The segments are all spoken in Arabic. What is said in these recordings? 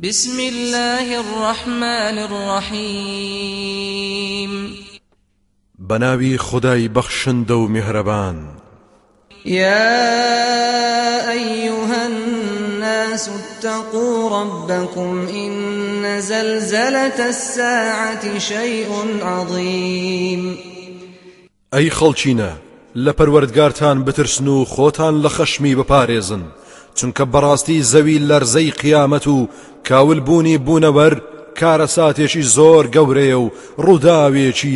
بسم الله الرحمن الرحيم. بناوي خداي بخشند ومهربان يا أيها الناس اتقوا ربكم إن زلزلة الساعة شيء عظيم. أي خلچينا لپروردگارتان بترسنو خوتان لخشمي بپاريزن چونکە بەڕاستی زەوی لەرزەی قیامەت و کاولبوونی بوونەوەەر کارەساتێکی زۆر گەورەیە و ڕووداوێکی.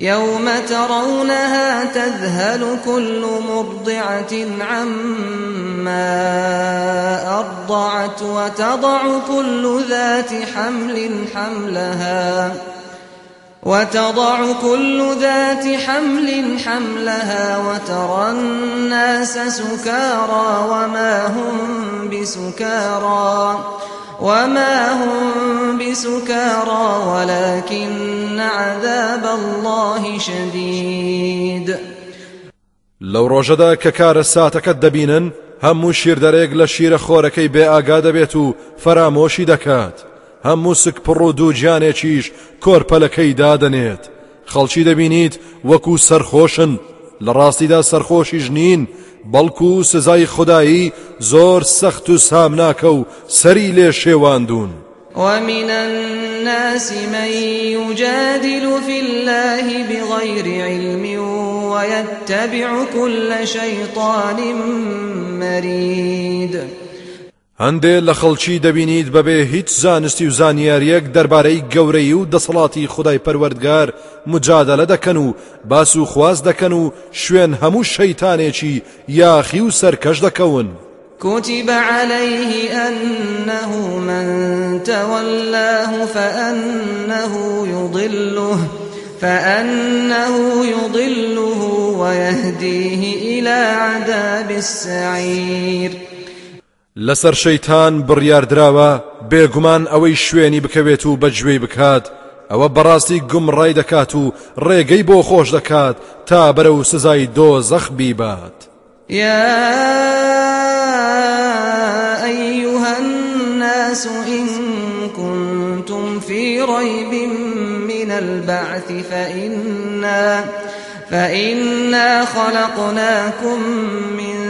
يوم ترونها تذهل كل مرضعة عما أرضعت وتضع كل ذات حمل حملها وتضع كل ذات حمل حملها وترى الناس سكارى وما هم بسكارى وما هم بسكارى ولكن عذاب الله شديد. لو ڕۆژەدا کە کارە ساتەکەت دەبینن هەموو شیردەرێک لە شیرە خۆرەکەی بێ ئاگا دەبێت دەکات هەموو سک پڕ و دوو گیانێکیش کۆرپەلەکەی دادەنێت. خەڵکی دەبینیت وەکو سەرخۆشن لە ڕاستیدا سەرخۆشیش نین بەڵکو سزای خودایی زۆر سەخت و سامناکە و سەری لێ شێواندون ومن الناس من يجادل في الله بغير علم ويتبع كل شيطان مريد. هەندێ لە خەڵکی دەبینیت بەبێ هیچ زانستی و زانیاریەک دەربارەی گەورەی و دەسەڵاتی خدای پەروەردگار مجادلە دەکەن و باس و خواز دەکەن و شوێن هەموو شەیتانێکی یاخی و سەرکەش دەکەون. كتب عليه أنه من تولاه فأنه يضله فأنه يضله ويهديه إلى عذاب السعير لەسەر شەیتان بڕیاردراوە بێگومان ئەوەی شوێنی بکەوێت و بەگوێی بکات. ئەوە بەڕاستی گومڕای دەکات و ڕێگەی بۆ خۆش دەکات تا بەرە و سزای دۆ زەخ بیبات. يا أيها الناس إن كنتم في ريب من البعث فإنا فإنا خلقناكم من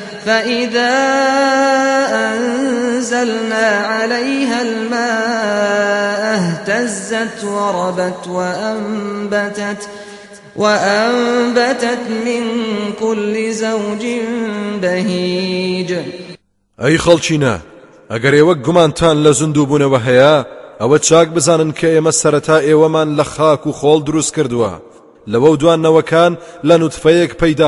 فإذا أنزلنا عليها الماء اهتزت وربت وأنبتت وأنبتت من كل زوج بهيج. ئەی خەڵچینە ئەگەر ئێوە گومانتان لە زیندوو بوونەوە هەیە بزانن کە ئێمە سەرەتا ئێوەمان لە خاک و خۆڵ دروست کردووە. لەوە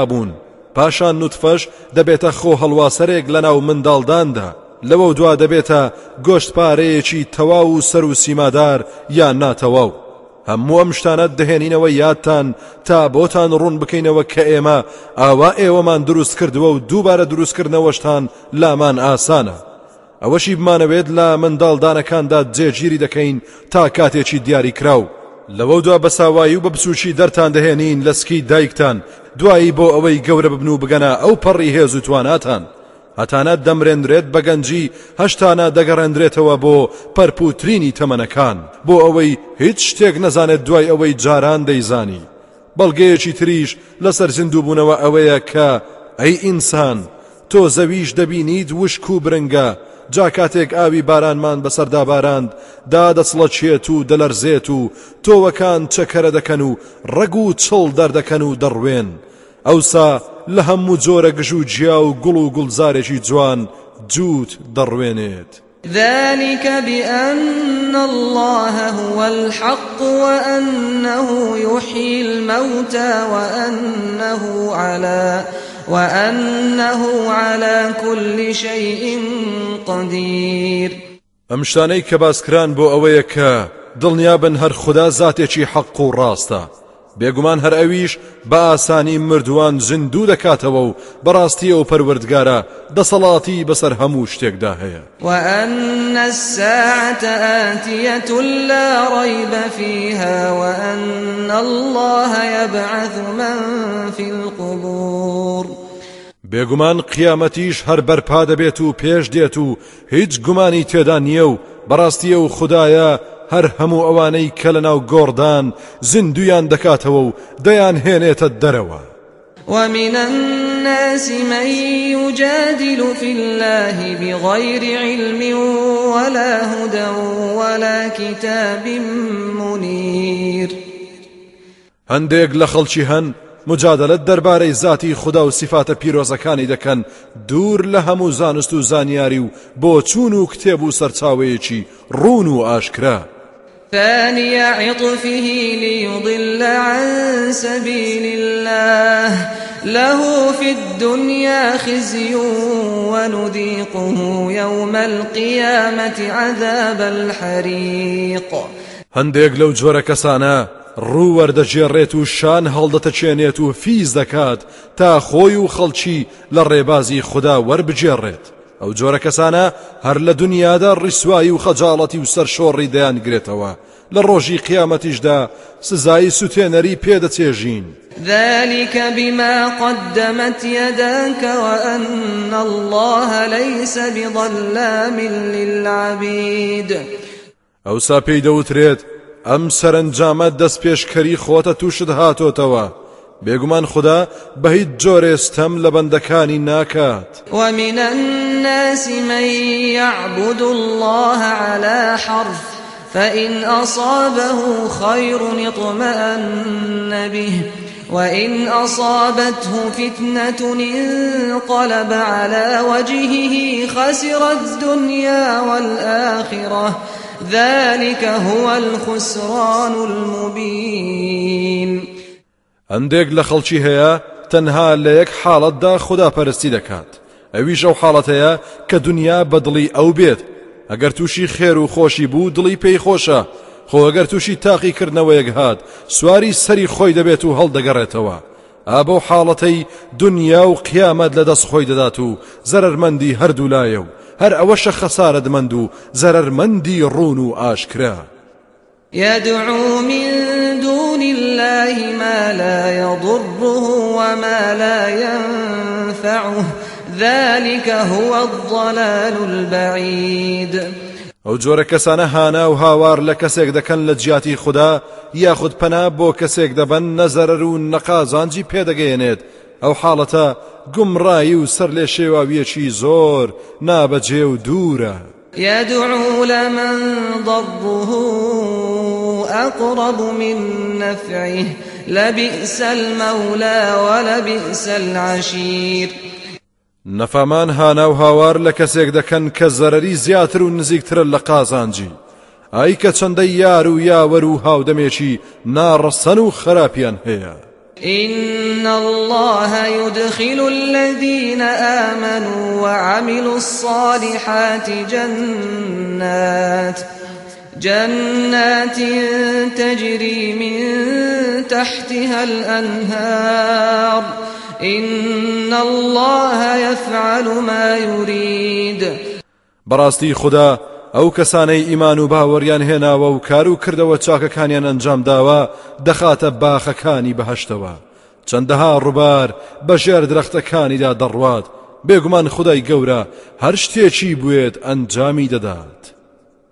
بوون. پاشان نوتفەش دەبێتە خۆ هەڵواسەرێک لەناو منداڵداندا. لەوە دوا دەبێتە گۆشت پارەیەکی تەواو و سەر و سیمادار یان ناتەواو. هەموو ئەم شتانە دەهێنینەوە یادتان تا بۆتان ڕوون بکەینەوە کە ئێمە ئاوا ئێوەمان دروست کردووە و دووبارە دروستکردنەوەشتان لامان ئاسانە. ئەوەشی بمانەوێت لە منداڵدانەکاندا جێگیری دەکەین تا کاتێکی دیاری کراو. لەوە دوا بەساوایی و بە بچوکی دەرتان دەهێنین لە سکی دایکتان دوایی بۆ ئەوەی گەورە ببن و بگەنە ئەو پەڕی هێز و تواناتان هەتانە دەمرێنرێت بەگەنجی هەشتانە دەگەڕێنرێتەوە بۆ پەرپوترینی تەمەنەکان. بۆ ئەوەی هیچ شتێک نەزانێت دوای ئەوەی جاران دەیزانی. بەڵگەیەکی تریش لەسەر زیندووبوونەوە ئەوەیە کە ئەی ئینسان تۆ زەویش دەبینیت وشک و برنگە جا کاتێک ئاوی بارانمان بەسەردا باراند دادەچڵەچێت و دەلەرزێت و تۆوەکان چەکەرە دەکەن و ڕەگ و چڵ دەردەکەن و دەڕوێن ئەوسا لە هەموو جۆرە گژ و جیا و گوڵ و گوڵزارێکی جوان جووت دەڕوێنێت. ذلك بأن الله هو الحق وأنه يحيي الموتى وأنه على وأنه على كل شيء قدير. ئەم شتانەی کە باسکران بۆ ئەوەیە کە دڵنیابن هەر خوددا زاتێکی حەق و ڕاستە. بێگومان هەر ئەویش بە ئاسانی مردووان زیندوو دەکاتەوە و بەڕاستی ئەو پەروەردگارە دەسەڵاتی بەسەر هەموو شتێکدا هەیە. وأن الساعة آتية لا ريب فيها وأن الله يبعث من في القبور. بێگومان قیامەتیش هەر بەرپا دەبێت و پێش دێت و هیچ گومانی تێدا نییە و بەڕاستیە و خدایە هەر هەموو ئەوانەی کە لە ناو گۆڕدان زیندویان دەکاتەوە و دەیان هێنێتە دەرەوە. ومن الناس من يجادل في الله بغير علم ولا هدى ولا كتاب منير. هەندێک لە خەڵکی هەن موجادەلە دەربارەی زاتی خدا و سیفاتە پیرۆزەکانی دەکەن دوور لە هەموو زانست و زانیاری و بۆ چوون و کتێب و سەرچاوەیەکی ڕون و ئاشکرا. ثاني عطفه ليضل عن سبيل الله. له في الدنيا خزي ونذيقه يوم القيامة عذاب الحريق. هەندێک لەو جۆرە کەسانە ڕووەردەژێڕێت و شان هەڵدەتەچێنێت و فیز دەکات تا خۆی و خەڵکی لە ڕێبازی خوددا ئەو جۆرە کەسانە هەر لە دنیادا ڕیسایی و خەجاڵەتی و سەر شۆڕی دەیان گرێتەوە. لە ڕۆژی قیامەتیشدا سزایی سوتێنەری پێدەچێژین. ذلك بما قدمت يداك وأن الله ليس بظلام للعبيد. ئەو سا پێی دەوترێت ئەم سەرنجامە دەست پێشکەری خۆتە تووشت هاتۆتەوە. بێگومان خدا بە هیچ جۆرێستەم لە ومن الناس من يعبد الله على حرف فإن أصابه خير اطمأن به وإن أصابته فتنة انقلب على وجهه خسر الدنيا والآخرة. ذلك هو الخسران المبين. هەندێک لە خەڵکی هەیە تەنها لە یەک حاڵەتدا خوداپەرستی دەکات. ئەویش ئەو حاڵەتەیە کە دنیا بە دڵی ئەو بێت. ئەگەر تووشی خێر و خۆشی بوو دڵی پێی خۆشە. خۆ ئەگەر تووشی تاقیکردنەوەیەک هات سواری سەری خۆی دەبێت و هەڵدەگەڕێتەوە. ئابە حاڵەتەی دنیا و قیامەت لە دەست خۆی دەدات و زەرمەندی هەردوو لایە و هەر ئەوەشە خەسارەتمەند و زەرمەندی ڕون و ئاشکرا. يدعو من دون الله ما لا يضره وما لا ينفعه. ذلك هو الضلال البعيد. ئەو جۆرە کەسانە هانا و هاوار لە کەسێک دەکەن لە جیاتی خوددا یاخود پەنا بۆ کەسێک دەبەن نەزەرەر و نەقازانجی پێدەگەیەنێت. ئەو حاڵەتە گومڕایی و سەر لێ شێواویەکی زۆر نابەجێ و دوورە. يدعو لمن ضره أقرب من نفعه لبئس المولى ولبئس العشير. نەفامان هانا و هاوار لە کەسێک دەکەن کە زەرەری زیاتر و نزیکترە لە قازانجی ئای کە چەندە یار و یاوەر و هاودەمێکی ناڕەسەن و خراپیان هەیە إن الله يدخل الذين آمنوا وعملوا الصالحات جنات. جنات تجري من تحتها الأنهار. إن الله يفعل ما يريد. بەڕاستی خدا ئەو کەسانەی ئیمان و باوەڕیان هێناوە و کار و کردەوە چاکەکانیان ئەنجام داوە دەخاتە باخەکانی بەهشتەوە. چەندەها ڕووبار بەژێر درەختەکانیدا دەڕوات. بێگومان خدای گەورە هەر شتێکی بوێت ئەنجامی دەدات.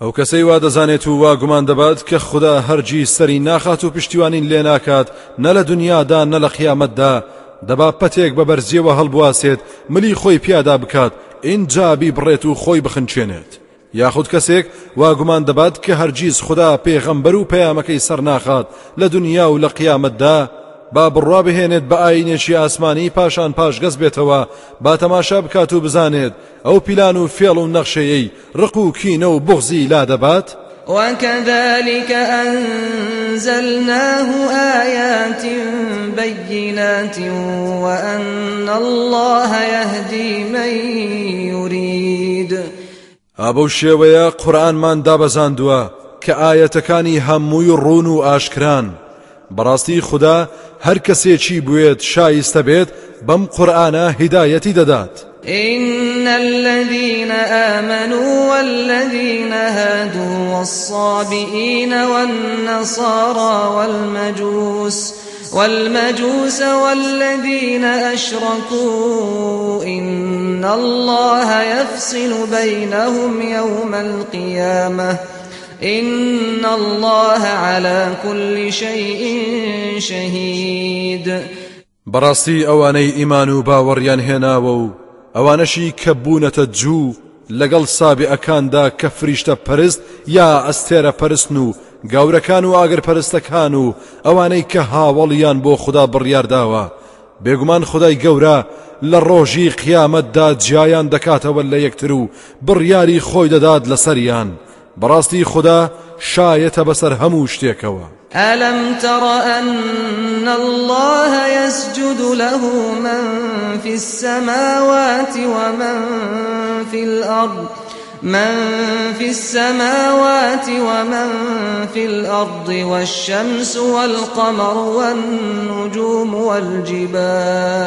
ئەو کەسەی وا دەزانێت و وا گومان دەبات کە خوددا هەرگی سەری ناخات و پشتیوانین لێ ناکات نە لە دنیادا نە لە قیامەتدا. دەبا پەتێک بە بەرزیەوە هەڵبواسێت ملی خۆی پیادا بکات ئینجابی بڕێت و خۆی بخنچێنێت. یاخود کەسێک وا گومان دەبات کە هەرگیز خوددا پێغەمبەر و پەیامەکەی سەر ناخات لە دنیا و لە قیامەتدا. با بڕوا بهێنێت بە ئاینێکی ئاسمانی پاشان پاش گەز بێتەوە با تەماشا بکات و بزانێت ئەو پیلان و فێڵ و نەخشەیەی ڕق و کینە و بغزی لا دەبات. وكذلك أنزلناه آيات بينات وأن الله يهدي من يريد. ئابە شێوەیە قورآنمان دابەزاندووە کە ئاەتەکانی هەمووی ڕون و ئاشکران. بەڕاستی خوددا هەر کەسێکی بوێت شایستە بێت بەم قورآانە هیدایەتی دەدات. إن الذين آمنوا والذين هادوا والصابئين والنصارى والمجوس والمجوس والذين أشركوا إن الله يفصل بينهم يوم القيامة إن الله على كل شيء شهيد. بەڕاستی ئەوانەی ئیمان و باوەڕیان هێناوە و ئەوانەشی کە بوونەتە جوو لەگەڵ سابی ئەکاندا کە فریشتە پەرست یا ئەستێرە پەرستن و گەورەکان و ئاگر پەرستەکان و ئەوانەی کە هاوڵیان بۆ خوددا بڕیارداوە بێگومان خدای گەورە لە ڕۆژی قیامەتدا جیایان دەکاتەوە لە یەکتر و بڕیاری خۆی دەدات لەسەریان بەڕاستی خدا شایەتە بەسەر هەموو شتێکەوە. ألم تر أن الله يسجد له من في السماوات ومن في الأرض من في السماوات ومن في الأرض والشمس والقمر والنجوم والجبال.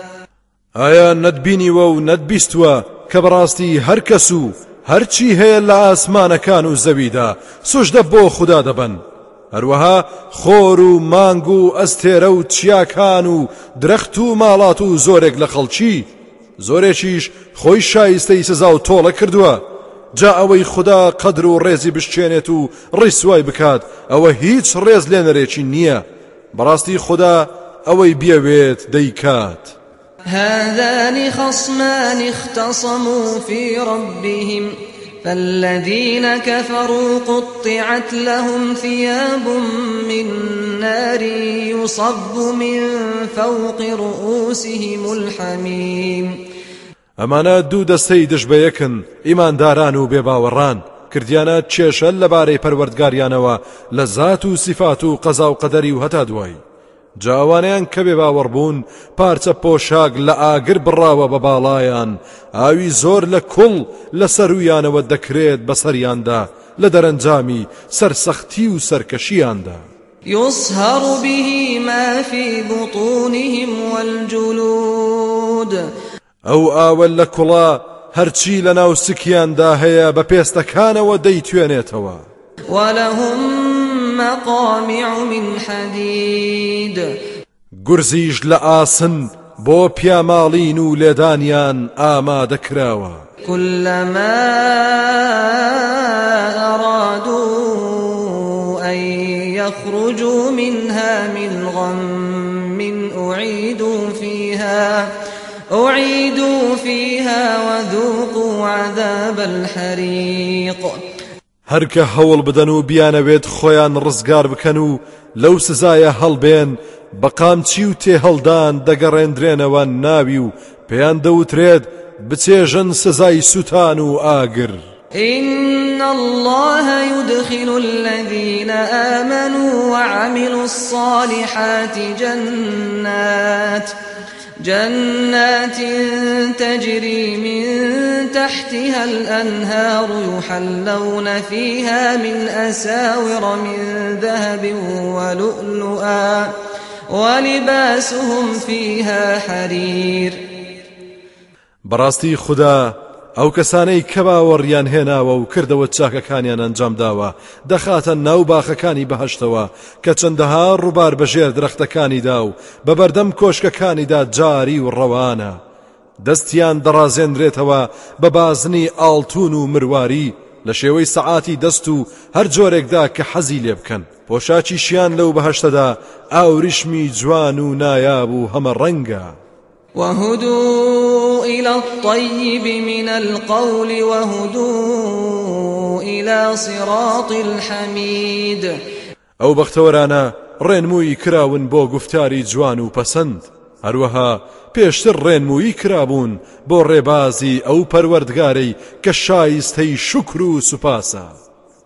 ئایا نەتبینیوە و نەتبیستووە کە بەڕاستی هەر کەس و هەرچی هەیە لە ئاسمانەکان و زەویدا سوشدە بۆ خوددا دەبن؟ هەروەها خۆر و مانگ و ئەستێرە و چیاکان و درەخت و ماڵات و زۆرێک لە خەڵکی. زۆرێکیش خۆی شایستەی سزا و تۆڵە کردووە. جا ئەوەی خوددا قەدر و ڕێزی بشتێنێت و ڕیسوای بکات ئەوە هیچ ڕێز لێنەرێکی نییە. بەڕاستی خوددا ئەوەی بیاوێت دەیکات. هذان خصمان اختصموا في ربهم فالذين كفروا قطعت لهم ثياب من نار يصب من فوق رؤوسهم الحميم. ئەمانە دوو دەستەی دژبەیەکن ئیمانداران و بێباوەڕان کردیانە کێشە لەبارەی پەروەردگاریانەوە لە زات و سیفات و قەزا و قەدەری و هەتا جاوانیان کە بێ باوەڕبوون پارچە پۆشاک لە ئاگر بڕاوە بە باڵایان. ئاوی زۆر لە کوڵ لە سەرویانەوە دەکرێت بەسەریاندا لە دەرەنجامی سەرسەختی و سەرکەشیاندا. يصهر به ما في بطونهم والجلود. ئەو ئاوە لە کوڵا هەرچی لە ناو سکیاندا هەیە بە پێستەکانەوە دەیتوێنێتەوە. ولهم مقامع من حديد. گورزیش لە ئاسن بۆ پیاماڵین و لێدانیان ئامادەکراوە كلما أرادوا أن يخرجوا منها من غم أعيدوا فيها أعيدوا فيها وذوقوا عذاب الحريق. هەرکە هەوڵ بدەن و بیانەوێت خۆیان ڕزگار بکەن و لەو سزایە هەڵبێن بەقامچی و تێ هەڵدان دەگەڕێندرێنەوە ناوی و پێیان دەوترێت بچێژن سزای سووتان و ئاگر. إن الله يدخل الذين آمنوا وعملوا الصالحات جنات جنات تجري من تحتها الأنهار يحلون فيها من أساور من ذهب ولؤلؤا ولباسهم فيها حرير. براستي خدا ئەو کەسانەی کە باوەڕیان هێناوە و کردەوە چاکەکانیان ئەنجام داوە. دەخاتە ناو باخەکانی بەهشتەوە کە چەندەها ڕووبار بەژێر درەختەکانیدا و بە بەردەم کۆشکەکانیدا جاری و ڕەوانە. دەستیان دەڕازێنرێتەوە بە بازنی ئاڵتون و مرواری لە شێوەی سەعاتی دەست و هەر جۆرێکدا کە حەزی لێ بکەن. پۆشاچی شیان لەو بەهشتەدا ئاوریشمی جوان و نایاب و هەمە ڕەنگە. وهدوا إلى الطيب من القول وهدوا إلى صراط الحميد. ئەو بەختەوەرانە ڕێنمووی کراون بۆ گفتاری جوان و پەسەند هەروەها پێشتر ڕێنمووی کرابوون بۆ ڕێبازی ئەو پەروەردگارەی کە شایستەی شکر و سوپاسە.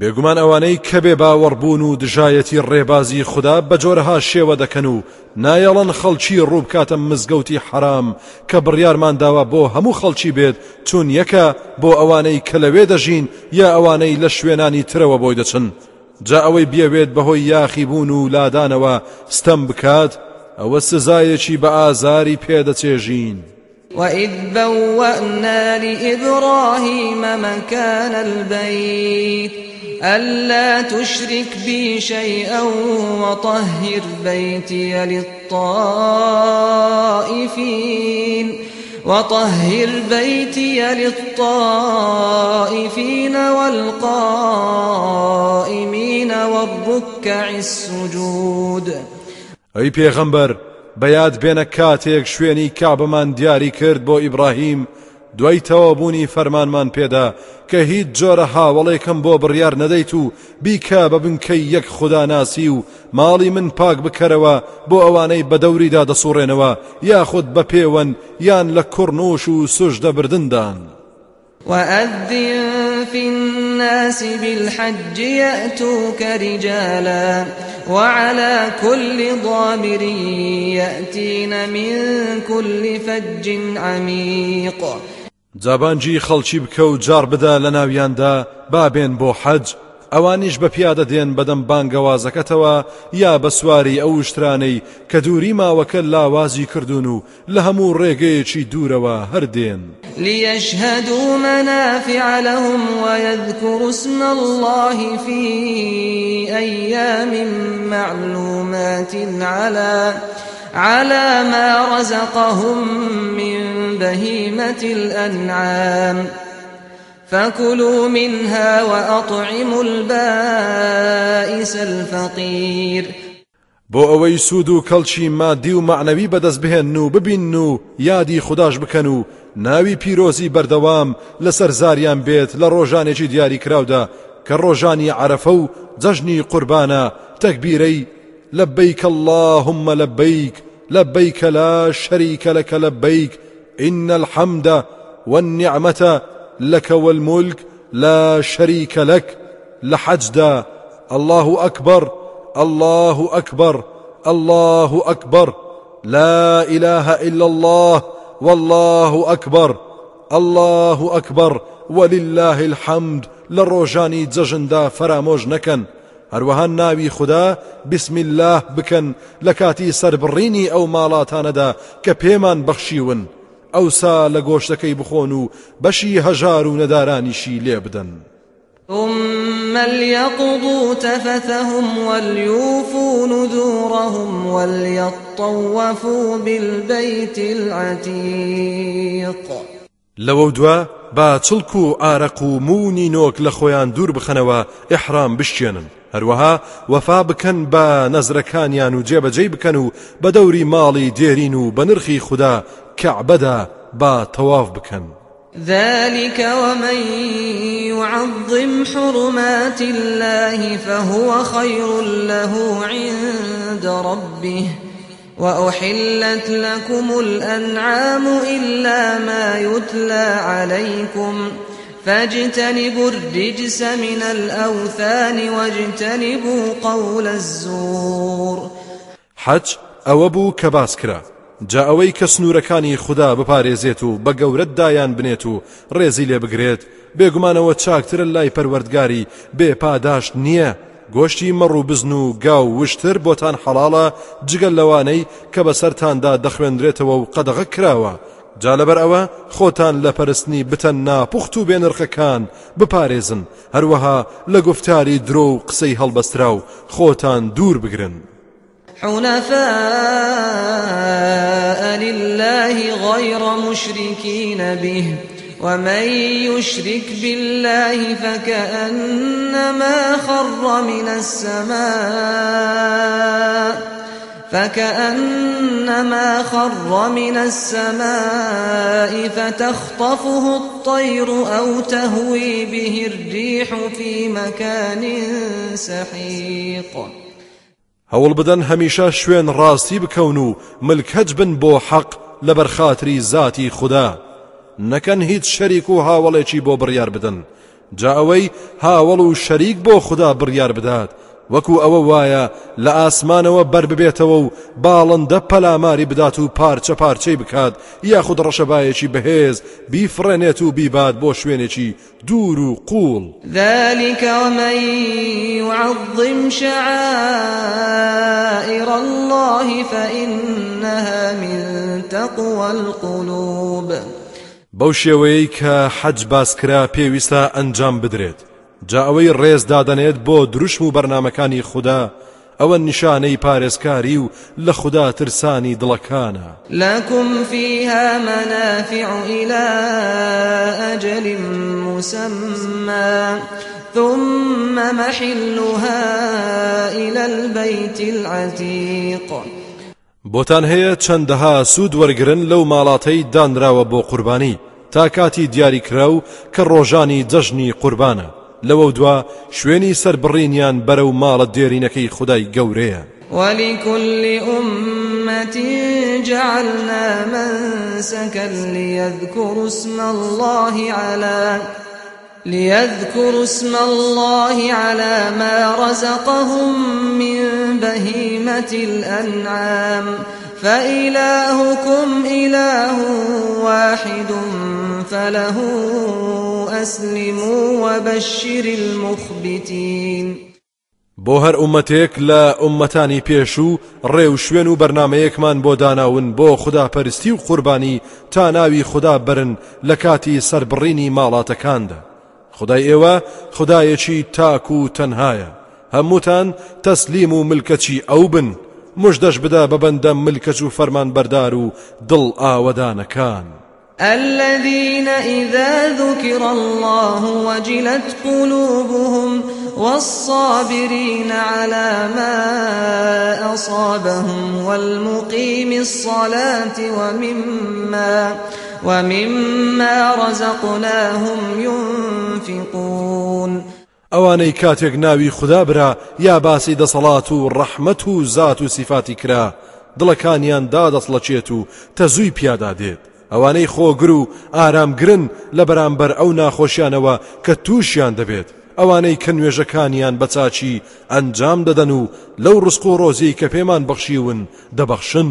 بێگومان ئەوانەی کە بێ باوەڕبوون و دژایەتی ڕێبازی خوددا بە جۆرەها شێوە دەکەن و نایەڵەن خەڵکی ڕووبکاتە مزگەوتی حرام کە بڕیارمان داوە بۆ هەموو خەڵکی بێت چون یەکە بۆ ئەوانەی کە لەوێ دەژین یا ئەوانەی لە شوێنانی ترەوە بۆی دەچن جا ئەوەی بیاوێت بەهۆی یاخی بوون و لادانەوە ستەم بکات ئەوە سزایەکی بە ئازاری پێدەچێژین. وإذ بوأنا لإبراهيم مكان البيت ألا تشرك بي شيئا وطهر بيتي للطائفين وطهر بيتي للطائفين والقائمين والركع السجود. أي پیغمبر بەیاد بێنە کاتێک شوێنی کابمان دیاری کرد بۆ ئیبراهیم دوای تەوابوونی فەرمانمان پێدا کە هیچ جۆرە هاوڵێکم بۆ بڕیار نەدەیت و بیکە بە بنکەی یەک خوداناسی و ماڵی من پاک بکەرەوە بۆ ئەوانەی بە دەوریدا دەسوڕێنەوە یاخود بە پێوەن یان لە کوڕنوش و سوش دەبردندان. وأذن في الناس بالحج يأتوك رجالا وعلى كل ضامر يأتين من كل فج عميق جابانجی خەڵکی بکە و جار بدا لە ناویاندا بابێن بۆ حەج. ئەوانیش بە پیادە دێن بەدەم بانگەوازەکەتەوە یا بە سواری ئەو شترانەی کە دووری ماوەکە لاوازی کردوون و لە هەموو ڕێگەیەکی دوورەوە هەردێن. ليشهدوا منافع لهم ويذكروا اسم الله في أيام معلومات على على ما رزقهم من بهيمة الأنعام. فكلوا منها وأطعموا البائس الفقير. بۆ ئەوەی سوود و کەڵکی مادی و معنەوی بەدەست بهێن و ببین و یادی خودداش بکەن و ناوی پیرۆزی بەردەوام لەسەر زاریان بێت لە ڕۆژانێکی دیاری کراودا کە لبيك اللهم لبيك لبيك لا شريك لك لبيك إن الحمد والنعمة لك والملك لا شريك لك لحجدا. الله أكبر الله أكبر الله أكبر. لا إله إلا الله والله أكبر الله أكبر. ولله الحمد للروجاني ججندا فراموج نكن هەروەها ناوی خوددا بسم الله بکەن لە کاتی سربڕینی ئەو ماڵاتانەدا کە پێمان بەخشیون. ئەوسا لە گۆشتەکەی بخۆن و بەشی هەژار و نەدارانیشی لێ بدەن. ثم ليقضوا تفثهم وليوفوا نذورهم وليطوفوا بالبيت العتيق. لەوە دوا با چڵک و ئارەق و مونی نۆک لە خۆیان دوور بخەنەوە ئحرام بشتێنن هەروەها وەفا بکەن بە نەزرەکانیان و جێبەجێی بکەن و بە دەوری ماڵی دێرین و بە با تەواف بکەن. ذلك ومن يعظم حرمات الله فهو خير له عند ربه. وأحلت لكم الأنعام إلا ما يتلى عليكم. فاجتنبوا الرجس من الأوثان واجتنبوا قول الزور. حج أوبو كباسكرا جا ئەوەی کە سنوورەکانی خوددا بپارێزێت و بە گەورەت دایان بنێت و ڕێزی لێ بگرێت بێگومانەوە چاکترە لای پەروەردگاری بێ پاداشت نییە. گۆشتی مەڕ و بزن و گاو وشتر بۆتان حەڵاڵە جگەل لەوانەی کە بەسەرتاندا دەخوێندرێتەوە و قەدەغە کراوە. جا لەبەر ئەوە خۆتان لە پەرستنی بتەن ناپوخت و بێنرخەکان بپارێزن هەروەها لە گفتاری درۆ و قسەی هەڵبەسترا و خۆتان دوور بگرن. حنفاء لله غير مشركين به ومن يشرك بالله فكأنما خر من السماء فكأنما خر من السماء فتخطفه الطير أو تهوي به الريح في مكان سحيق. هەوڵ بدەن هەمیشە شوێن ڕاستی بکەون و ملکەج بن بۆ حەق لە بەرخاتری زاتی خوددا. نەکەن هیچ شەریک و هاوڵێکی بۆ بڕیار بدەن. جا ئەوەی هاوڵ و شەریک بدات. وەکو ئەوە وایە لە ئاسمانەوە بەر ببێتەوە و باڵندە پەلاماری بدات و پارچە پارچەی بکات یاخود ڕەشەبایەکی بەهێز بیفڕێنێت و بیبات بۆ شوێنێکی دوور و قوڵ. ذلك ومن يعظم شعائر الله فإنها من تقوى القلوب. بەو شێوەیەی کە حەج باسکرا پێویستە ئەنجام بدرێت. جا ئەوەی ڕێز دادەنێت بۆ دروشم و بەرنمەکانی خوددا ئەوە نیشانەی پارێزکاری و لە خوددا ترسانی دڵەکانە. لكم فيها منافع إلى أجل مسمى ثم محلها إلى البيت العتيق. بۆتان هەیە چەندەها سوود وەرگرن لەو ماڵاتەی دانراوە بۆ قوربانی تا کاتی دیاریکرا و کە ڕۆژانی جەژنی قوربانە. لەوە دوا شوێنی سربڕینیان بەرەو ماڵە دێرینەکەی خدای گەورەیە. ولكل أمة جعلنا منسكا ليذكروا اسم الله على ليذكروا اسم الله على ما رزقهم من بهيمة الأنعام فإلهكم إله واحد فله أسلموا وبشر المخبتين. بۆ هەر ئومەتێک لە ئومەتانی پێش و ڕێو شوێن و بەرنمەیەکمان بۆ داناون بۆ خوداپەرستی و قوربانی تا ناوی خوددا برن لە کاتی سربڕینی ماڵاتەکاندا. خدای ئێوە خدایەکی تاک و تەنهایە. هەمووتان تەسلیم و ملکەچی ئەو بن. مژدەش بدا بە بەندە ملکەچ و فەرمان بەردار و دڵ ئاوەدانەکان الذين إذا ذكر الله وجلت قلوبهم والصابرين على ما أصابهم والمقيم الصلاة ومما ومما رزقناهم ينفقون. ئەوانەی کاتێک ناوی خوددا برا یا باسی دەسەڵات و ڕەحمەت و زات و سیفاتی کرا. دڵەکانیان دادەسڵەچێت و تەزووی پیادا دێت. ئەوانەی خۆگر و ئارامگرن لە بەرامبەر ئەو ناخۆشیانەوە کە تووشیان دەبێت. ئەوانەی کە نوێژەکانیان بەچچی ئەنجام دەدەن و لەو ڕسق و ڕۆزی کە پێمان بەخشیون دەبەخشن.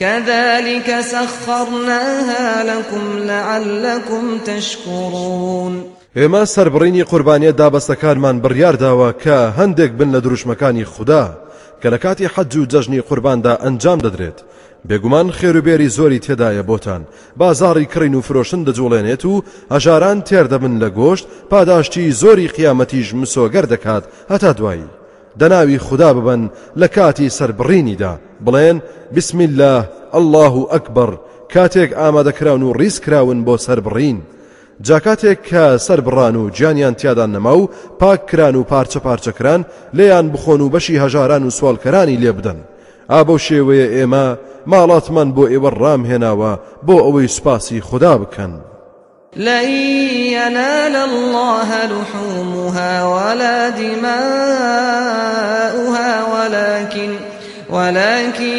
كذلك سخرناها لكم لعلكم تشكرون. ئێمە سربڕینی قوربانیە دابەستەکانمان بڕیارداوە کە هەندێک بن لە دروشمەکانی خوددا کە لە کاتی حەج و جەژنی قورباندا ئەنجام دەدرێت. بێگومان خێروبێری زۆری تێدایە بۆتان. بازاڕی کڕین و فرۆشن دەجوڵێنێت و هەژاران تێردەبن لە گۆشت پاداشتی زۆری قیامەتیش مسۆگەر دەکات هەتا دوایی. دەناوی خوددا ببن لە کاتی سربڕینیدا بڵێن بسم الله الله ئەکبەر کاتێک ئامادەکراون و ڕیسکراون بۆ سربڕین جاکاتێک کە سەر بڕان و گیانیان تیادان نەما و پاککران و پارچە پارچەکران لێیان بخۆن و بەشی هەژاران و سوالکەرانی لێ بدەن. ئابە شێوەیە ئێمە ماڵاتمان بۆ ئێوە ڕام هێناوە بۆ ئەوەی سوپاسی خوددا بکەن. لن ينال الله لحومها ولا دماؤها ولكن ولكن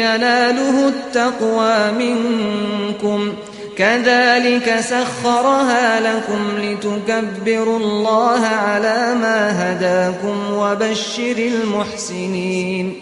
يناله التقوى منكم. كذلك سخرها لكم لتكبروا الله على ما هداكم وبشر المحسنين.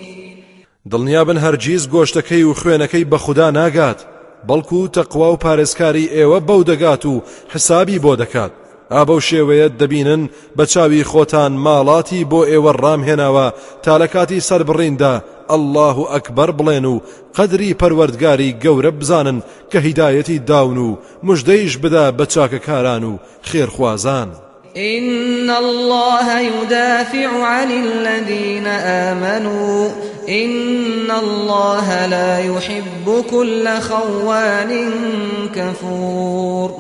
دڵنیا بن هەرگیز گۆشتەکەی و خوێنەکەی ناگات. بەڵکو تەقوا و پارێزکاری ئێوە بەو دەگات و حسابی بۆ دەکات ئابە شێوەیە دەبینن بە چاوی خۆتان ماڵاتی بۆ ئێوە ڕامهێناوە تا لە کاتی سربڕیندا الله ئەکبەر بڵێن و قەدری پەروەردگاری گەورە بزانن کە هیدایەتی داون و مژدەیش بدا بە چاکەکاران و خێرخوازان. إن الله يدافع عن الذين آمنوا. إن الله لا يحب كل خوان كفور.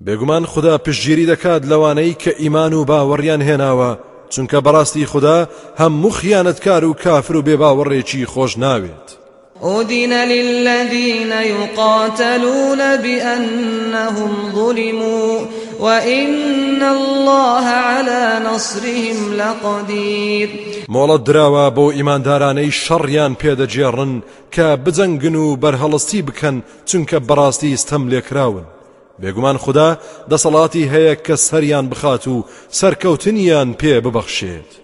بێگومان خدا پشتگیری دەکات لەوانەی کە ئیمان و باوەڕیان هێناوە چونکە بەڕاستی خدا هەموو خیانەتکار و کافر و بێباوەڕێکی خۆش ناوێت. أذن للذين يقاتلون بأنهم ظلموا وإن الله على نصرهم لقدير. مۆڵەت دراوە بۆ ئیماندارانەی شەڕیان پێدەجێڕن کە بجەنگن و بەرهەڵستی بکەن چونکە بەڕاستی ستەم لێکراون بێگومان خدا دەسەڵاتی هەیە کە سەریان بخات و سەرکەوتنیان پێ ببەخشێت.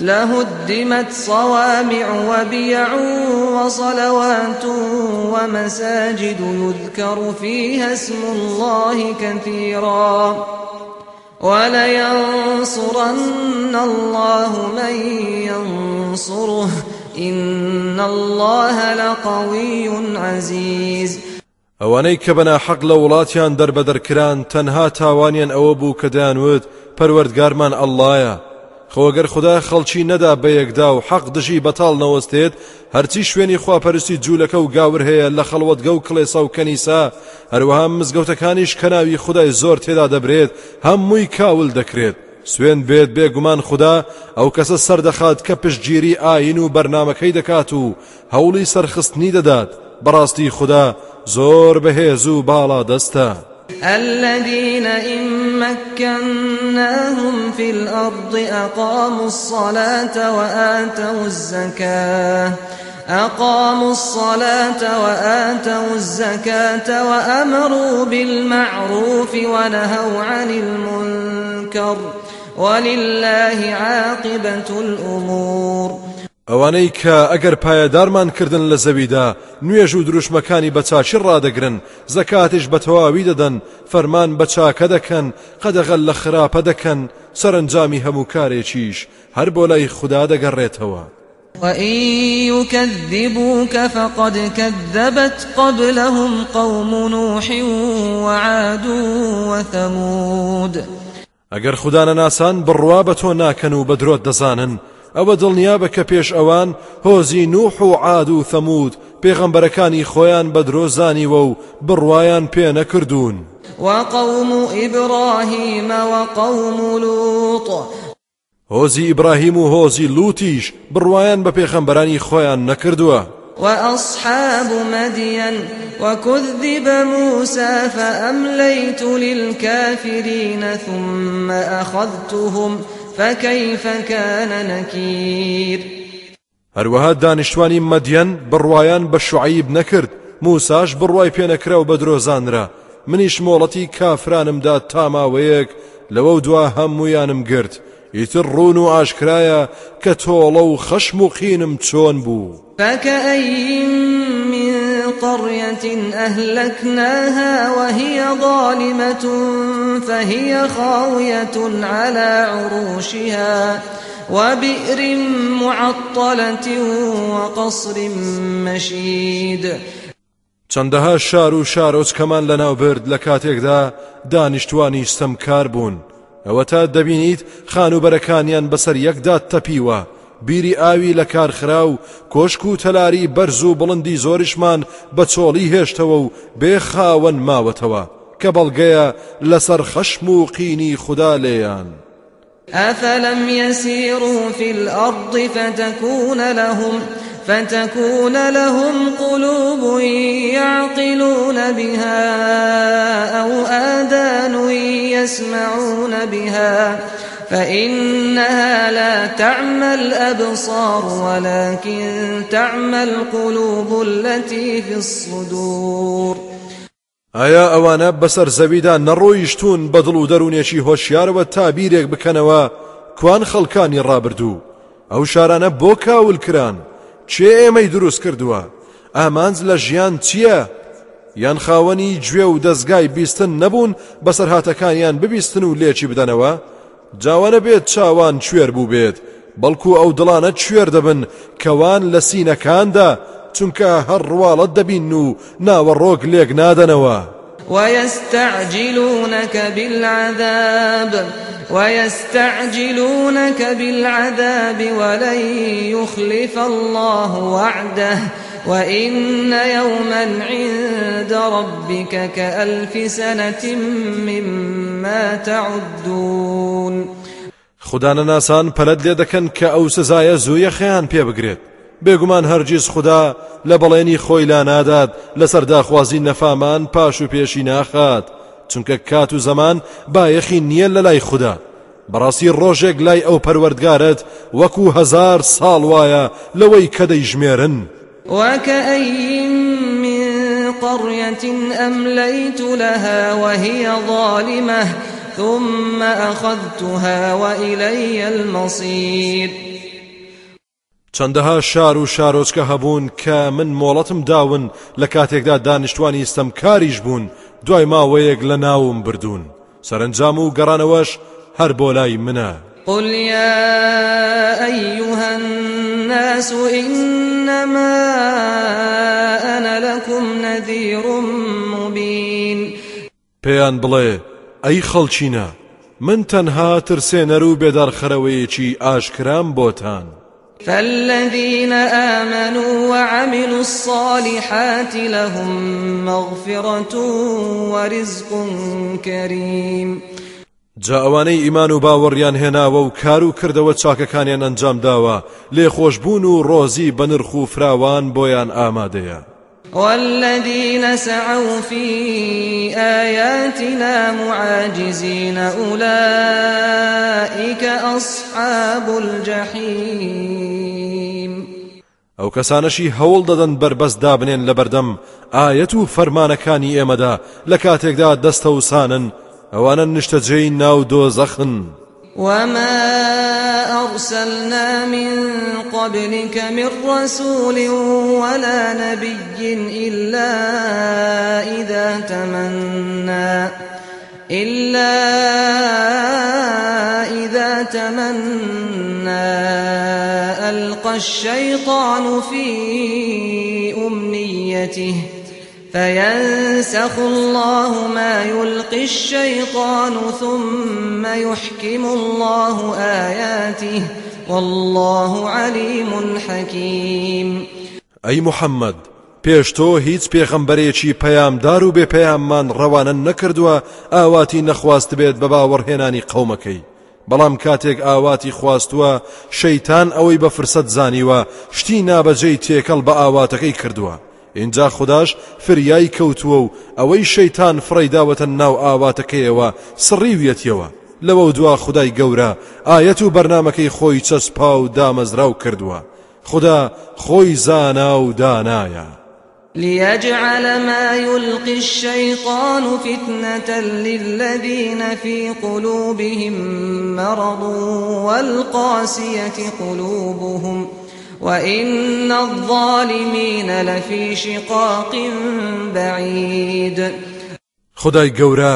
لهدمت صوامع وبيع وصلوات ومساجد يذكر فيها اسم الله كثيرا. ولينصرن الله من ينصره. إن الله لقوي عزيز. ئەوانەی کە بەنا حەق لە وڵاتیان دەربەدەرکران تەنها تاوانیان ئەوە بوو کە دەیانوت پەروەردگارمان خۆگەر خدا خەڵکی نەدا بە یەکدا و حەق دژی بەتاڵ نەوەستێت هەرچی شوێنی خواپەرستی جوولەکە و گاور هەیە لە خەڵوەتگە و کڵێسا و کەنیسا. هەروەها مزگەوتەکانیش کەناوی خدای زۆر تێدا دەبرێت هەمووی کاول دەکرێت. سوێن بێت بێگومان خدا ئەو کەسە سەردەخات کە پشتگیری ئاین و بەرنمەکەی دەکات و هەوڵی سەرخستنی دەدات. بەڕاستی خدا زۆر بەهێز و باڵا دەستە. الذين إن مكناهم في الأرض أقاموا الصلاة وآتوا الزكاة أقاموا الصلاة وآتوا الزكاة وأمروا بالمعروف ونهوا عن المنكر ولله عاقبة الأمور ئەوانەی کە ئەگەر پایەدارمان کردن لە زەویدا نوێژ و دروشمەکانی بە چاچی ڕدەگرن زەکاتش بە تەواوی دەدەن فەرمان بە چاکە دەکەن قەدەغەل لە خراپە دەکەن سەرنجامی هەموو کارێکیش هەر بۆ لای خوددا دەگەڕێتەوە. وإن يكذبوك فقد كذبت قبلهم قوم نوح وعاد وثمود. ئەگەر خوددانە ناسان بڕوا بە تۆ ناکەن و بە درۆت دەزانن ئەوە دڵنیا بە کە پێش ئەوان هۆزی نوح و عاد و ثەمود پێغەمبەرەکانی خۆیان بە درۆزانیوە و بڕوایان پێ نەکردوون. وقوم إبراهيم وقوم لوط. هۆزی ئیبراهیم و هۆزی لوتیش بڕوایان بە پێخەمبەرانی خۆیان نەکردووە. وأصحاب مدين وكذب موسى فأمليت للكافرين ثم أخذتهم فكيف كان نكير هەروەها دانیشتوانی مەدیەن بڕوایان بە شعیب نەکرد. موساش بڕوای پێنەکرا و بە درۆزانرا. منیش مۆڵەتی کافرانمدا تاماوەیەک لەوە دوا هەمویانم گرت. ئیتر ڕون و ئاشکرایە کە تۆڵە و خەشم و قینم چۆن بوو. فكأين من قرية أهلكناها وهي ظالمة فهي خاوية على عروشها وبئر معطلة وقصر مشيد. چەندەها شار و لەناو برد لە کاتێکدا دانیشتوانی ستەمکار بوون. ئەوە تا دەبینیت خانوبەرەکانیان بەسەر یەکدا تەپیوە. بیری ئاوی لە کارخرا و کۆشک و تەلاری بەرز و بڵندی زۆریشمان بە چۆڵی هێشتەوە و بێ خاوەن ماوەتەوە کە بەڵگەیە لەسەر خەشم و قینی خوددا لێیان. أفلم يسيروا في الأرض فتكون لهم فتكون لهم قلوب يعقلون بها أو آذان يسمعون بها فإنها لا تعمى الأبصار ولكن تعمى القلوب التي في الصدور ئایا ئەوانە بەسەر زەویدا نەڕۆیشتون بە دڵ و دەرونێکی هۆشیارەوە تا بیرێک بکەنەوە کوان خەڵکانی ڕابردوو؟ ئەو شارانە بۆ کاول کران کێ ئێمەی دروست کردووە؟ ئامانج لە ژیان چییە؟ یان خاوەنی گوێ و دەستگای بیستن نەبوون بەسەر هاتەکانیان ببیستن و لێکی بدەنەوە؟ جا وانەبێت چاوان کوێر بوو بێت. بەڵکو ئەو دڵانە کوێر دەبن کە وان لە سینەکاندا چونکە هەر ڕواڵەت دەبین و ناوە ڕۆک لێک نادەنەوە. ويستعجلونك بالعذاب ويستعجلونك بالعذاب ولن يخلف الله وعده وإن يوما عند ربك كألف سنة مما تعدون. خدانە ناسان پەلەت لێ دەکەن کە ئەو سزایە زوویە خەیان پێ بگرێت. بێگومان هەرگیز خوددا لە بەڵێنی خۆی لا نادات لەسەر داخوازی نەفامان پاش و پێشی ناخات. چونکە کات و زەمان بایەخی نییە لە لای خوددا بەڕاستی ڕۆژێک لای ئەو پەروەردگارت وەکو هەزار ساڵ وایە لەوەی کە دەیژمێرن. وكأين من قرية أمليت لها وهي ظالمة ثم أخذتها وإلي المصير. چەندەها شار و شارۆچکە هەبوون کە من مۆڵەتم داون لە کاتێکدا دانیشتوانی ستەمکاریش بوون دوای ماوەیەک لە ناوم بردوون. سەرنجام و گەڕانەوەش هەر بۆ قل يا أيها الناس إنما أنا لكم نذير مبين پێیان بڵێ ئەی خەڵچینە من تەنها ترسێنەر و بێدارخەرەوەیەکی ئاشکرام بۆتان. فالذين آمنوا وعملوا الصالحات لهم مغفرة ورزق كريم جا ئەوانەی ئیمان و باوەڕیان هێناوە و کار و کردەوە چاکەکانیان ئەنجام داوە لێخۆشببوون و ڕۆزی بە نرخ و فراوان بۆیان ئامادەیە. والذين سعوا في آياتنا معاجزين أولئك أصحاب الجحيم ئەو کەسانەشی هەوڵ دەدەن بربەست دابنێن لە بەردەم ئاەت و فەرمانەکانی ئێمەدا لە کاتێکدا دەستە وسانن ئەوانە نیشتەجێی ناو دۆزەخن وما أرسلنا من قبلك من رسول ولا نبي إلا إذا تمنى إلا إذا تمنى ألقى الشيطان في أمنيته. فينسخ الله ما يلقي الشيطان ثم يحكم الله آياته والله عليم حكيم. ئەی محەممەد پێش تۆ هیچ پێغەمبەرێکی پەیامدار و بێ پەیاممان ڕەوانە نەکردووە ئاواتی نەخواست بێت بە باوەڕهێنانی قەومەکەی. بەڵام کاتێک ئاواتی خواستووە شەیتان ئەوەی بە فرسەت زانیوە شتی نابەجێی تێکەڵ بە ئاواتەکەی کردووە. اینجا خودداش فریایی کەوتووە و ئەوەی شەیتان فڕیداوەتە ناو ئاواتەکەیەوە سڕیویەتیەوە لەوە دوا خدای گەورە ئاەت و بەرنمەکەی خۆی چەسپا و دامەزرا و کردووە. خدا خۆی زانا و ليجعل ما يلقي الشيطان فتنة للذين في قلوبهم مرض والقاسية قلوبهم وإن الظالمين لفي شقاق بعيد. خدای گەورە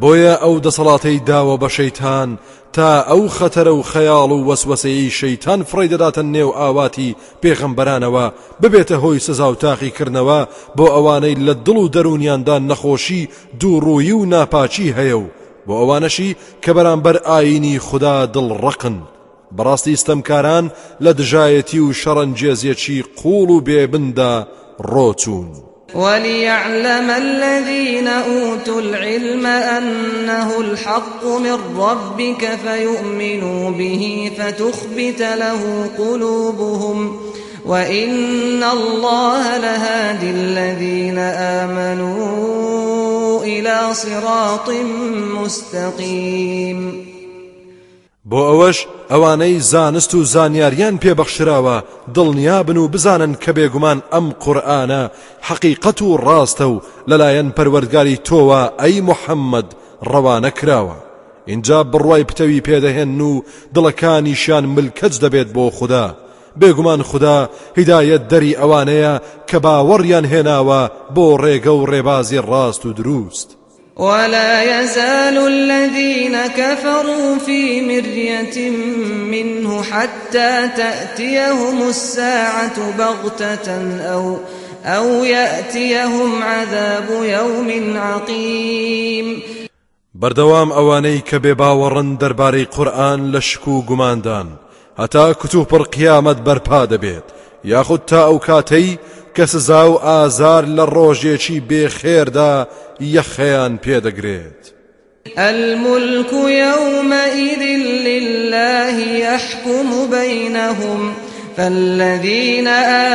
بۆیە ئەو دەسەڵاتەی داوە بە شەیتان تا ئەو خەتەرە و خەیاڵ و وەسوەسەی شەیتان فڕی دەداتە نێو ئاواتی پێغەمبەرانەوە ببێتە هۆی سزا و تاقیکردنەوە بۆ ئەوانەی لە دڵ و دەرونیاندا نەخۆشی دووڕووی و ناپاچی هەیە و بۆ ئەوانەشی کە بەرامبەر ئاینی خوددا دڵڕقن. بەڕاستی ستەمکاران لە دژایەتی و شەڕەنجێزیەکی قوڵ و بێبندا ڕۆچوون. وليعلم الذين أوتوا العلم أنه الحق من ربك فيؤمنوا به فتخبت له قلوبهم وإن الله لهادي الذين آمنوا إلى صراط مستقيم بۆ ئەوەش ئەوانەی زانست و زانیاریان پێبەخشراوە دڵنیابن و بزانن کە بێگومان ئەم قورآانە حەقیقەت و ڕاستە و لەلایەن پەروەردگاری تۆوە ئەی محەممەد ڕەوانە کراوە اینجا بڕوای پتەوی پێدەهێن و دڵەکانیشان ملکەج دەبێت بۆ خوددا بێگومان خوددا هیدایەت دەری ئەوانەیە کە باوەڕیان هێناوە بۆ ڕێگە و ڕێبازی ڕاست و دروست. ولا يزال الذين كفروا في مرية منه حتى تأتيهم الساعة بغتة أو أو يأتيهم عذاب يوم عقيم. بەردەوام ئەوانەی کە بێ باوەڕن دەربارەی قورآن لە شک و گوماندان هەتا کتوپڕ قیامەت بەرپا تا کە سزا و ئازار لە ڕۆژێکی بێخێردا یەخەیان پێدەگرێت. الملك يومئذ لله يحكم بينهم فالذين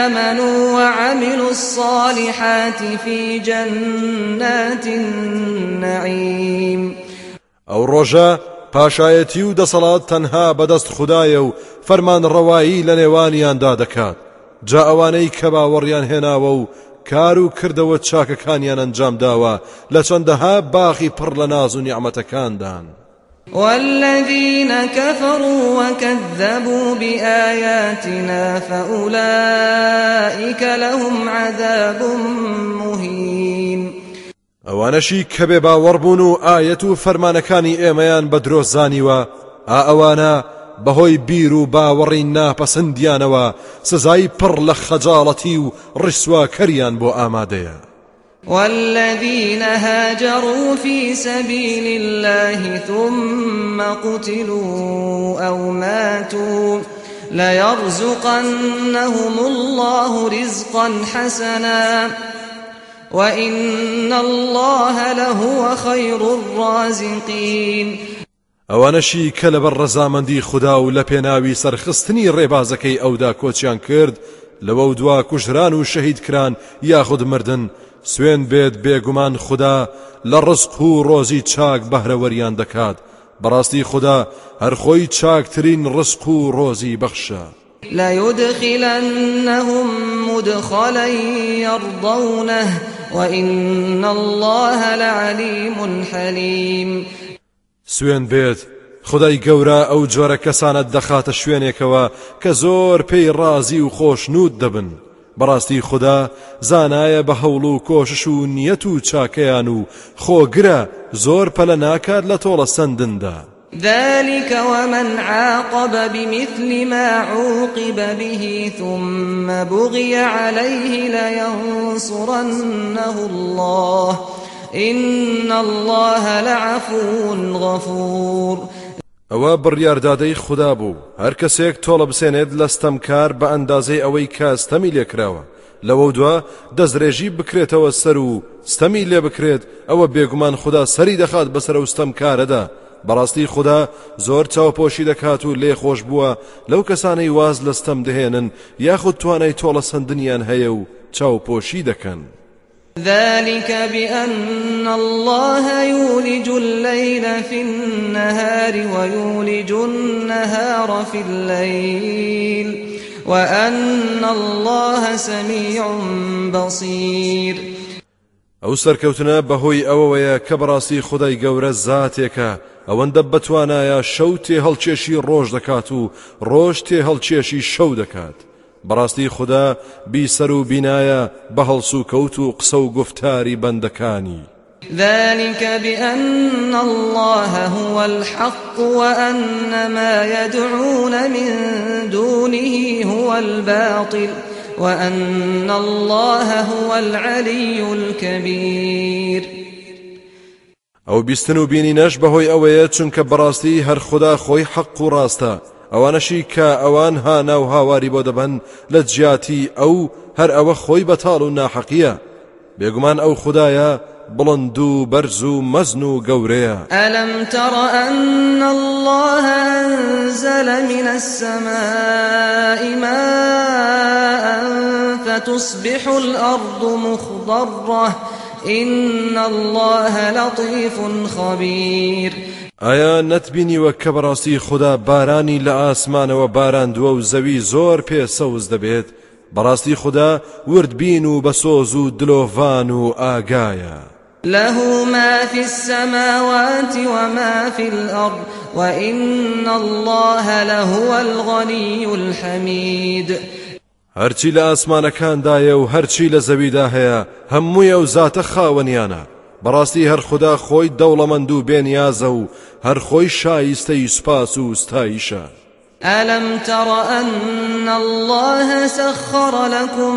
آمنوا وعملوا الصالحات في جنات النعيم. ئەو ڕۆژە پاشایەتی و دەسەڵات تەنها بەدەست خدایە و فەرمان ڕەوایی لە نێوانیاندا دەکات. جا ئەوانەی کە باوەڕیان هێناوە و کار و کردەوە چاکەکانیان ئەنجام داوە لە چەندەها باخی پڕ لە ناز و نیعممەتەکاندان. والذين كفروا وكذبوا بآياتنا فأولئك لهم عذاب مهين ئەوانەشی کە بێ باوەڕبوون و ئاەت و فەرمانەکانی ئێمەیان بە درۆزانیوە ئا ئەوانە بەهۆی بیر و باوەڕی ناپەسەندیانەوە سزای پڕ لە خەجاڵەتی و ڕیسواکەریان بۆ ئامادەیە والذين هاجروا في سبيل الله ثم قتلوا أو ماتوا ليرزقنهم الله رزقا حسنا. وإن الله لهو خير الرازقين. ئەوانەشی کە لەبەر ڕەزامەندی خوددا و لە پێناوی سەرخستنی ڕێبازەکەی ئەودا کۆچیان کرد لەوە دوا کوژران و شەهید کران یاخود مردن سوێن بێت بێگومان خوددا لە ڕزق و ڕۆزی چاک بەهرەوەریان دەکات. بەڕاستی خوددا هەر خۆی چاکترین ڕزق و ڕۆزی بەخشە. لا يدخلنهم مدخلا يرضونه وإن الله لعليم حليم. سوێن بێت. خدای گەورە ئەو جۆرە کەسانت دەخاتە شوێنێکەوە کە زۆر پێی ڕازی و خۆشنود دەبن. بەڕاستی خوددا زانایە بە هەوڵ و کۆشش و نیەت و چاکەیان و خۆگرە زۆر پەلە ناکات لە تۆڵە سندندا ذلك ومن عاقب بمثل ما عوقب به ثم بغي عليه لينصرنه الله. إن الله لعفو غفور. ئەوە بڕیاردادەی خوددا بوو. هەر کەسێک تۆڵە بسێنێت لە ستەمکار بە ئەندازەی ئەوەی کە ستەمی لێکراوە. لەوە دوا دەستڕێژی بکرێتەوە سەر و ستەمی لێ بکرێت ئەوە بێگومان خوددا سەری دەخات بەسەر و ستەمکارەدا. بەڕاستی خوددا زۆر چاوپۆشی دەکات و لێ خۆش بووە. لەو کەسانەی واز لە ستەم دەهێنن یاخود توانای تۆڵە سندنیان هەیە و چاوپۆشی دەکەن. ذلك بأن الله يولج الليل في النهار ويولج النهار في الليل وأن الله سميع بصير. ئەو سەرکەوتنە بەهۆی ئەوەیە کە بەڕاستی خدای گەورە زاتێکە ئەوەندە بەتوانایە شەو تێ هەڵکێشی ڕۆژ دەکات و ڕۆژ تێ دەکات بەڕاستی خوددا بیسەر و بینایە بە هەڵس و کەوت و قسە و گفتاری بەندەکانی ذلك بأن الله هو الحق وأن ما يدعون من دونه هو الباطل وأن الله هو العلي الكبير. ئەو بیستن و بینی نەش بەهۆی ئەوەیە چونکە بەڕاستی هەر خوددا خۆی حەق و ڕاستە ئەوانەشی کە ئەوان ها ناو هاواری بۆ دەبن لە جیاتی ئەو هەر ئەوە خۆی بەتاڵ و ناحەقیە بێگومان ئەو خدایە بڵند و بەرز و مەزن و الله أنزل من السماء ماء فتصبح الأرض مخضرة؟ إن الله لطيف خبير. ئایا نەتبینیوە کە بەڕاستی خوددا بارانی لە ئاسمانەوە باراندووە و زەوی زۆر پێسەوز دەبێت؟ بەڕاستی خوددا وردبین و بەسۆز و دلۆڤان و ئاگایە. له ما في السماوات وما في الأرض وإن الله لهو الغني الحميد. هەرچی لە ئاسمانەکاندایە و هەرچی لە زەویدا هەیە هەمووی ئەو زاتە خاوەنیانە. بەڕاستی هەر خوددا خۆی دەوڵەمەند و بێنیازە و هەر خۆی شایستەی سوپاس و ستایشە ألم تر أن الله سخر لكم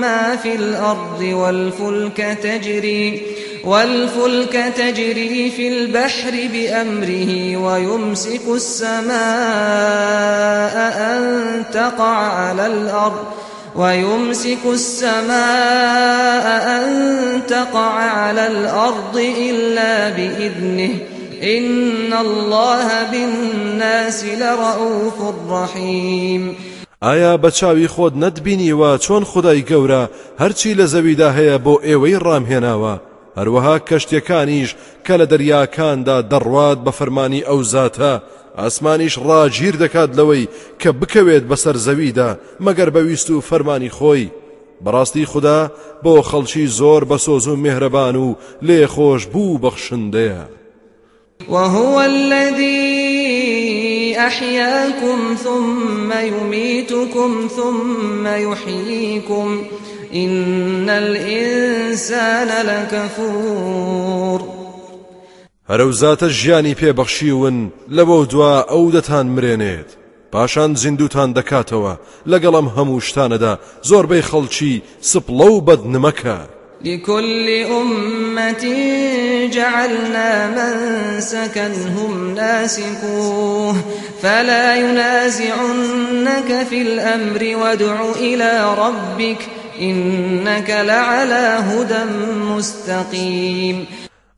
ما في الأرض والفلك تجري والفلك تجري في البحر بأمره ويمسك السماء أن تقع على الأرض. ويمسك السماء أن تقع على الأرض إلا بإذنه. إن الله بالناس لرؤوف رحيم. ئایا بە چاوی خۆت نەتبینیوە چۆن خدای گەورە؟ هەرچی لە زەویدا هەیە بۆ ئێوەی ڕامهێناوە. هەروەها کەشتەکانیش کە لە دەریاکاندا دەڕوات بە فەرمانی ئەو زاتە. ئاسمانیش ڕاگیر دەکات لەوەی کە بکەوێت بەسەر زەویدا مەگەر بەویست و فەرمانی خۆی. بەڕاستی خوددا بۆ خەڵکی زۆر بەسۆز و میهرەبان و لێ خۆش بوو بەخشندەیە. وهو الذي أحياكم ثم يميتكم ثم يحييكم. إن الإنسان لكفور. هەرەو زاتە ژیانی پێبەخشیون لەبە دوا ئەو دەتان مرێنێت. پاشان زیندوتان دەکاتەوە لەگەڵم هەموو شتانەدا زۆربەی خەڵکی سپڵە و بەدنمەکە. لكل أمة جعلنا منسكا هم ناسكوه فلا ينازعنك في الأمر وادع إلى ربك إنك لعلى هدى مستقيم.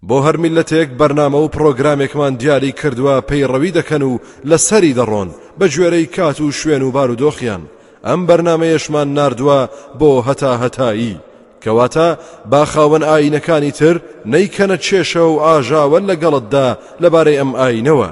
بۆ هەر میلەتێک بەرنامە و پرۆگرامێکمان دیاری کردووە پەیڕەوی دەکەن و لە سەری دەڕۆن بە گوێرەی کات و شوێن و بار و دۆخیان. ئەم بەرنامەیەشمان ناردووە بۆ هەتا هەتایی کەواتە با خاوەن ئاینەکانی تر نەیکەنە کێشە و ئاژاوە لەگەڵتدا لەبارەی ئەم ئاینەوە.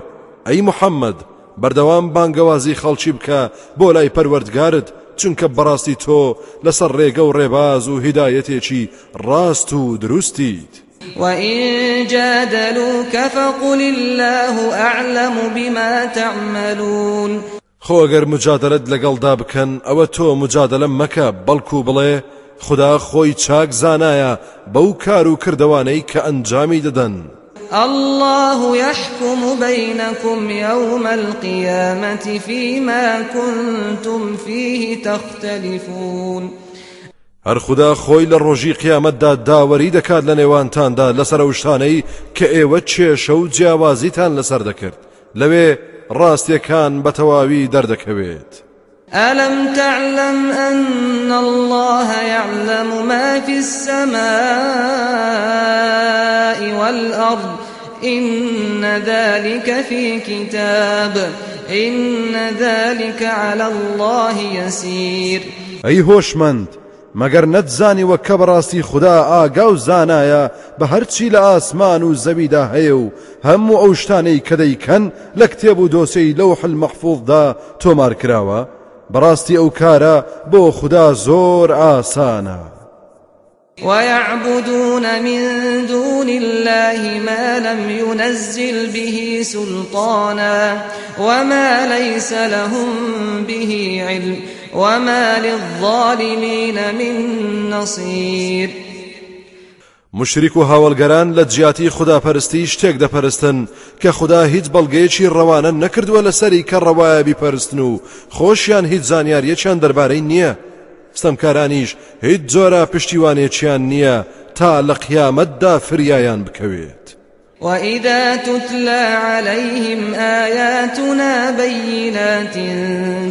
ئەی محەممەد بەردەوام بانگەوازی خەڵکی بکە بۆ لای پەروەردگارت چونکە بەڕاستی تۆ لەسەر ڕێگە و ڕێباز و هیدایەتێکی ڕاست و دروستیت. وإن جادلوك فقل الله أعلم بما تعملون خۆ ئەگەر مجادلت لەگەڵدا بکەن ئەوە تۆ مجادلە مەکە بەڵکو بڵێ خدا خۆی چاک زانایە بەو کار و کردوانەی کە ئەنجامی دەدەن. الله يحكم بينكم يوم القيامة فيما كنتم فيه تختلفون. هەر خدا خۆی لە ڕۆژی قیامەتدا داوەری دەکات لە نێوانتاندا لەسەر ئەوشتانەی کە ئێوە چێشە و جیاوازیتان لەسەر دەکرد. لەوێ ڕاستیەکان بە تەواوی دەردەکەوێت. ألم تعلم أن الله يعلم ما في السماء والأرض؟ إن ذلك في كتاب. إن ذلك على الله يسير. أي هوشمند مەگەر نەتزانیوە کە بەڕاستی خوددا ئاگا و زانایە بە هەرچی لە ئاسمان و زەویدا هەیە و هەموو ئەو شتانەی کە دەیکەن لە بەڕاستی ئەو کارە بۆ خوددا زۆر ئاسانە. ويعبدون من دون الله ما لم ينزل به سلطانا وما ليس لهم به علم وما للظالمين من نصير مشریک و هاوڵگەران لە جیاتی خوداپەرستی شتێک دەپەرستن کە خوددا هیچ بەڵگەیەکی ڕەوانە نەکردووە لەسەری کە ڕەوایە بیپەرستن و خۆشیان هیچ زانیاریەکیان دەربارەی نییە. ستەمکارانیش هیچ جۆرە پشتیوانێکیان نییە تا لە قیامەتدا فریایان بکەوێت. وإذا تتلى عليهم آياتنا بينات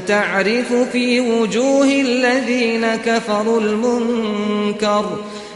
تعرف في وجوه الذين كفروا المنكر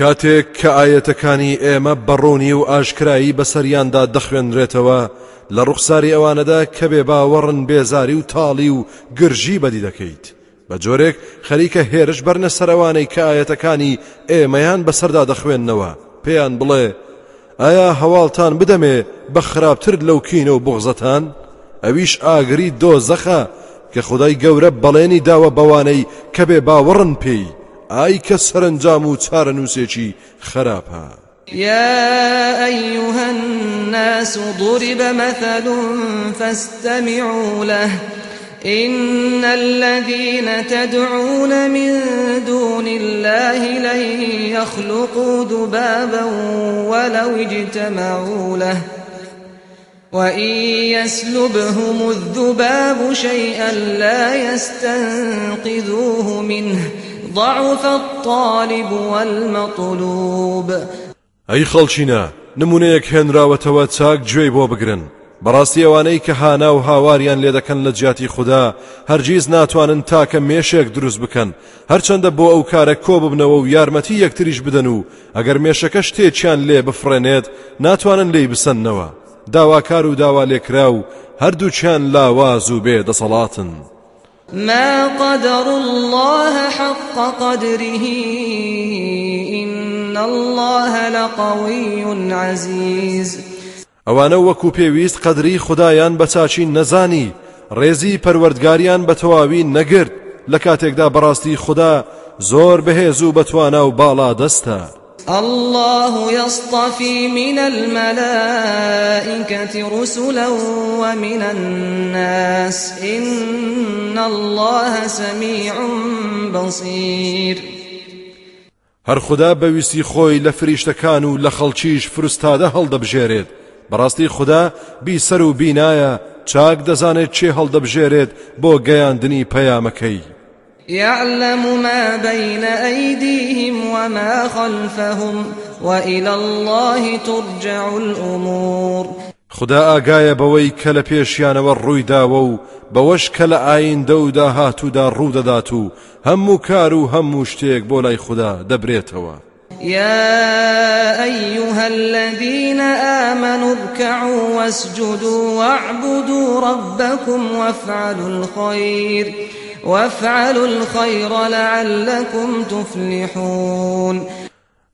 کاتێک کە ئاەتەکانی ئێمە بەڕوونی و ئاشکایی بەسەریاندا دەخوێنرێتەوە لە ڕوخساری ئەوانەدا کە بێ باوەڕن بێزاری و تاڵی و گرژی بەدی دەکەیت. بە جۆرێک خەریکە هێرش بەرنە سەرەوانەی کە ئاەتەکانی ئێمەیان بەسەردا دەخوێندنەوە پێیان بڵێ ئایا هەواڵتان بدەمێ بە خراپتر لەو کینە و بغزەتان؟ ئەویش ئاگری دۆزەخە کە خدای گەورە بەڵێنی داوە بەوانەی کە بێ باوەڕن پێی. ئای کە سەرنجام و چارە نووسێکی خراپە يا أيها الناس ضرب مثل فاستمعوا له. إن الذين تدعون من دون الله لن يخلقوا ذبابا ولو اجتمعوا له. وإن يسلبهم الذباب شيئا لا يستنقذوه منه. ضعف الطالب والمطلوب. ئەی خەڵکینە نمونەیەک هێنراوەتەوە چاک گوێی بۆ بگرن. بەڕاستی ئەوانەی کە هانا و هاواریان لێ دەکەن لە جیاتی خوددا هەرگیز ناتوانن تاکە مێشێک دروست بکەن. هەرچەندە بۆ ئەو کارە کۆ ببنەوە و یارمەتی یەکتریش بدەن و ئەگەر مێشەکە شتێکیان لێ بفرێنێت ناتوانن لێی بسەننەوە داواکار و داوا لێکرا و هەردووچیان لاواز و بێ دەسەڵاتن ما قدر الله حق قدره إن الله لقوي عزيز. ئەوانە وەکو پێویست قەدری خدایان بە چاچی نەزانی ڕێزی پەروەردگاریان بە تەواوی نەگرت. لە کاتێکدا بەڕاستی خدا زۆر بەهێز و بەتوانە و باڵا دەستە الله يصطفي من الملائكة رسلا ومن الناس. إن الله سميع بصير. هەر خدا بەویستی خۆی لە فریشتەکان و لە خەڵکیش فرستادە هەڵدەبژێرێت. بەڕاستی خدا بیسەر و بینایە چاک دەزانێت چێ هەڵدەبژێرێت بۆ گەیاندنی يعلم ما بين أيديهم وما خلفهم وإلى الله ترجع الأمور. خدا ئاگایە بەوەی کە لە پێشیانەوە ڕوویداوە و بەوەش کە لە ئایندە و داهاتوودا ڕوودەدات و هەموو کار و هەموو شتێک بۆ لای خوددا دەبرێتەوە. يا أيها الذين آمنوا اركعوا واسجدوا واعبدوا ربكم وافعلوا الخير. وافعلوا الخير لعلكم تفلحون.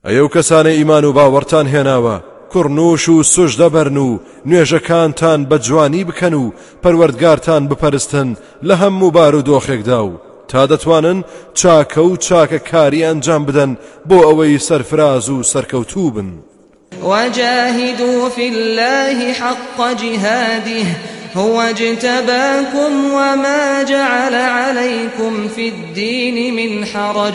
ئەو کەسانە ئیمان و باوەڕتان هێناوە کڕنوش و سوژدە بەرن و نوێژەکانتان بە جوانی بکەن و پەروەردگارتان بپەرستن لە هەموو بار و دۆخێکدا و تا دەتوانن چاکە و چاکە کاری ئەنجام بدەن بۆ ئەوەی سەرفراز و سەرکەوتوو بن. وجاهدوا في الله حق جهاده هو اجتباكم وما جعل عليكم في الدين من حرج.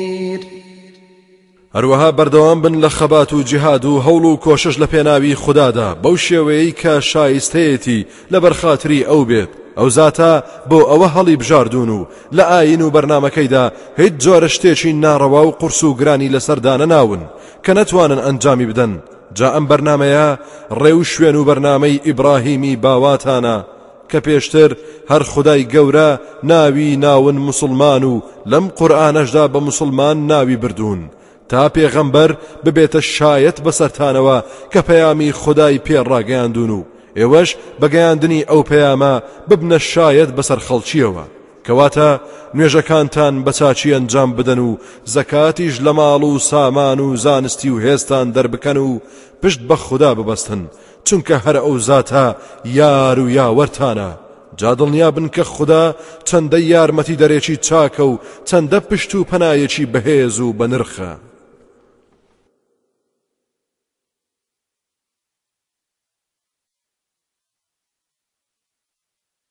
هەروەها بەردەوام بن لە خەبات و جیهاد و هەوڵ و کۆشش لە پێناوی خوددادا. بەو شێوەیەی کە شایستەیەتی لە بەرخاتری ئەو بێت. ئەو زاتە بۆ ئەوە هەڵی بژاردون و لە ئاین و بەرنمەکەیدا هیچ جۆرە شتێکی ناڕەوا و قرس و گرانی لەسەردانە ناون کە نەتوانن ئەنجامی بدەن. جا ئەم بەرنمەیە ڕێو شوێن و بەرنمەی ئیبراهیمی باواتانە کە پێشتر هەر خدای گەورە ناوی ناون مسلمان و لەم قورآانەشدا بە مسلمان ناوی بردوون. تا پێغەمبەر ببێتە شایەت بەسەرتانەوە کە پەیامی خدای پێڕاگەیاندون و ئێوەش بەگەیاندنی ئەو پەیامە ببنە شایەت بەسەر خەڵکیەوە کەواتە نوێژەکانتان بە چاچی ئەنجام بدەن و زەکاتیش لە ماڵ و سامان و زانستی و هێستان دەربکەن و پشت بە خوددا ببەستن. چونکە هەر ئەو زاتە یار و یاوەرتانە. جادڵنیا بن کە خوددا چەندە یارمەتی دەرێکی چاکە و چەندە پشت و پەنایەکی بەهێز و بە نرخە.